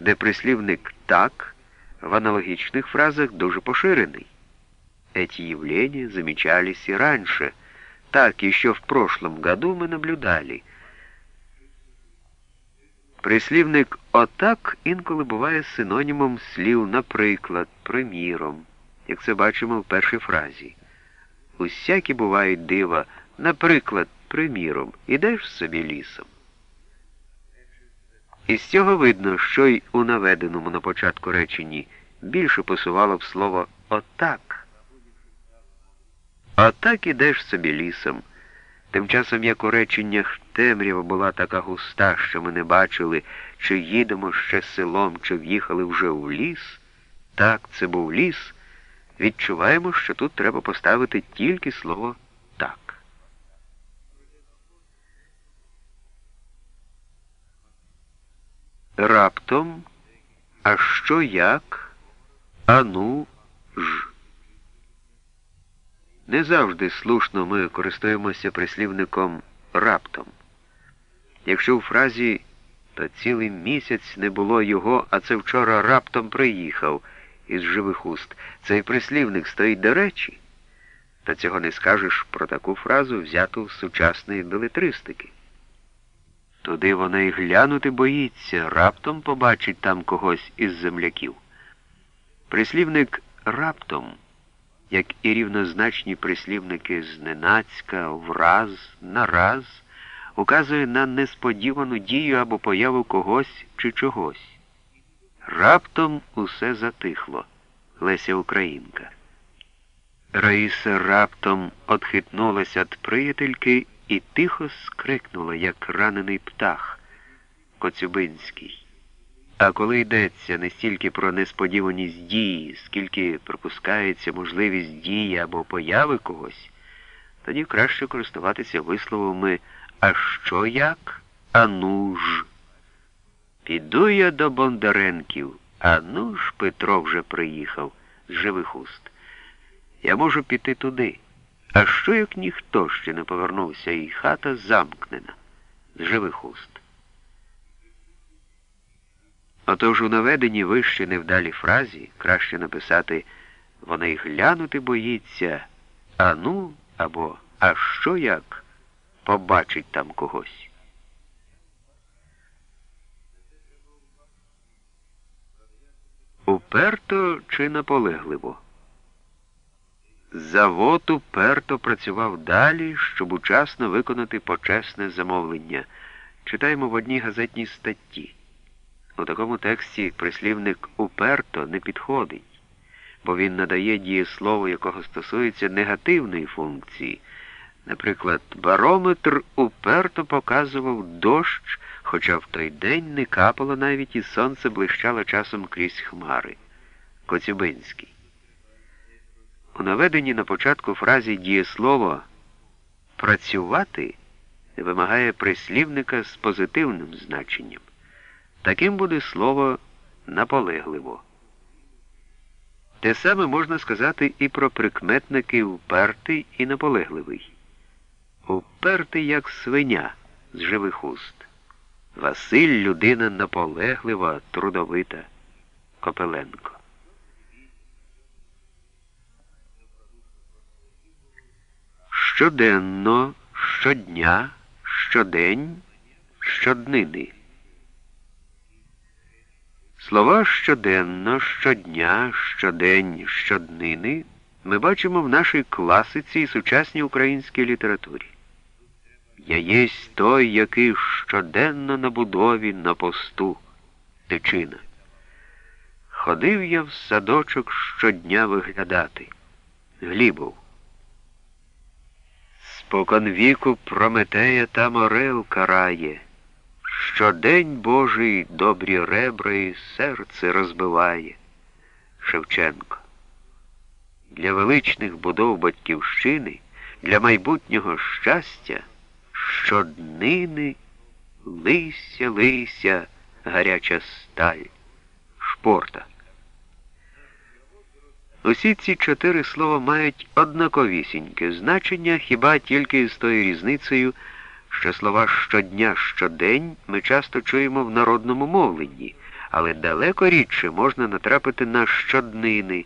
де прислівник «так» в аналогичных фразах дуже поширений. Эти явления замечались и раньше. Так, еще в прошлом году мы наблюдали. Прислівник «отак» інколи буває синонімом слів, наприклад, приміром, як це бачимо в першій фразі. Усякі бувають дива, наприклад, приміром, ідеш собі лісом. Із цього видно, що й у наведеному на початку реченні більше посувало б слово отак. Отак ідеш собі лісом. Тим часом, як у реченнях темрява була така густа, що ми не бачили, чи їдемо ще селом, чи в'їхали вже в ліс, так, це був ліс, відчуваємо, що тут треба поставити тільки слово так. Раптом, а що як, ану ж. Не завжди слушно ми користуємося прислівником раптом. Якщо у фразі то цілий місяць не було його, а це вчора раптом приїхав із живих уст, цей прислівник стоїть до речі, то цього не скажеш про таку фразу, взяту з сучасної белетристики. Туди вона й глянути боїться, раптом побачить там когось із земляків. Прислівник раптом як і рівнозначні прислівники зненацька, враз, нараз, указує на несподівану дію або появу когось чи чогось. Раптом усе затихло. Леся Українка. Раїса раптом отхитнулася від приятельки і тихо скрикнула, як ранений птах Коцюбинський. А коли йдеться не стільки про несподіваність дії, скільки пропускається можливість дії або появи когось, тоді краще користуватися висловами А що як? А ну ж. Піду я до Бондаренків, а ну ж Петро вже приїхав з живих уст. Я можу піти туди. А що як ніхто ще не повернувся, і хата замкнена з живих уст? Отож у наведенні вище невдалі фразі краще написати вона й глянути боїться, а ну або а що як побачить там когось. Уперто чи наполегливо? Завод уперто працював далі, щоб учасно виконати почесне замовлення. Читаємо в одній газетній статті. У такому тексті прислівник уперто не підходить, бо він надає дієслову, якого стосується негативної функції. Наприклад, барометр уперто показував дощ, хоча в той день не капало навіть і сонце блищало часом крізь хмари. Коцюбинський. У наведенні на початку фразі дієслово працювати вимагає прислівника з позитивним значенням. Таким буде слово наполегливо. Те саме можна сказати і про прикметники впертий і наполегливий. Упертий, як свиня з живих уст. Василь людина наполеглива, трудовита. Копеленко. Щоденно, щодня, щодень, щоднини. Слова щоденно, щодня, щодень, щоднини ми бачимо в нашій класиці і сучасній українській літературі. Я єсть той, який щоденно на будові на посту тичина. Ходив я в садочок щодня виглядати. Глібов. Спокон віку Прометея та Морел карає. Щодень Божий добрі ребра і серце розбиває. Шевченко. Для величних будов батьківщини, для майбутнього щастя, щоднини лися, лися, гаряча сталь, шпорта. Усі ці чотири слова мають однаковісіньке значення хіба тільки з тою різницею що слова щодня, щодень ми часто чуємо в народному мовленні, але далеко рідше можна натрапити на щоднини.